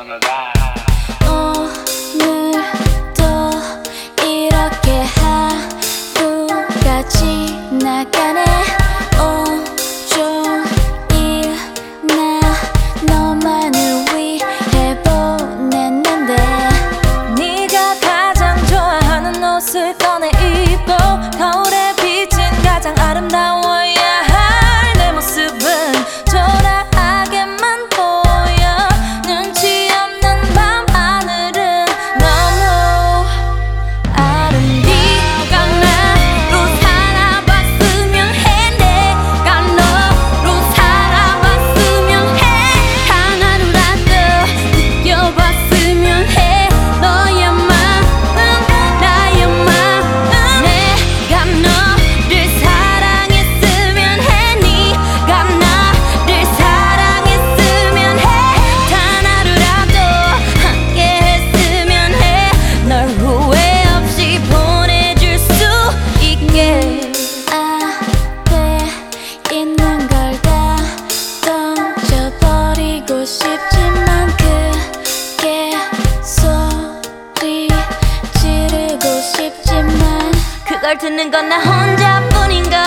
gonna die. 그걸 듣는 건 나 혼자뿐인가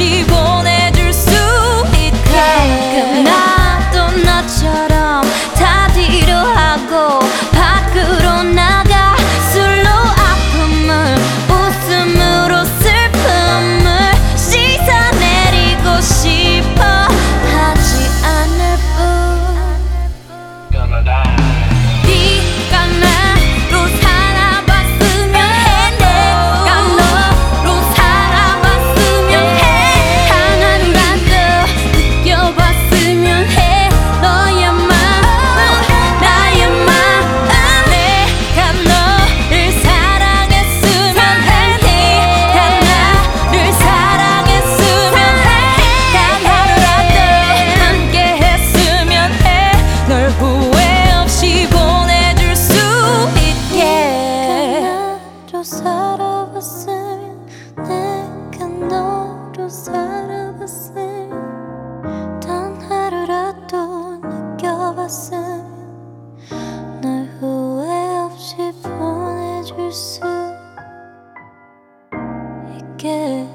she 살아봤을 단 하루라도 느껴봤음 널 후회 없이 보내줄 수 있게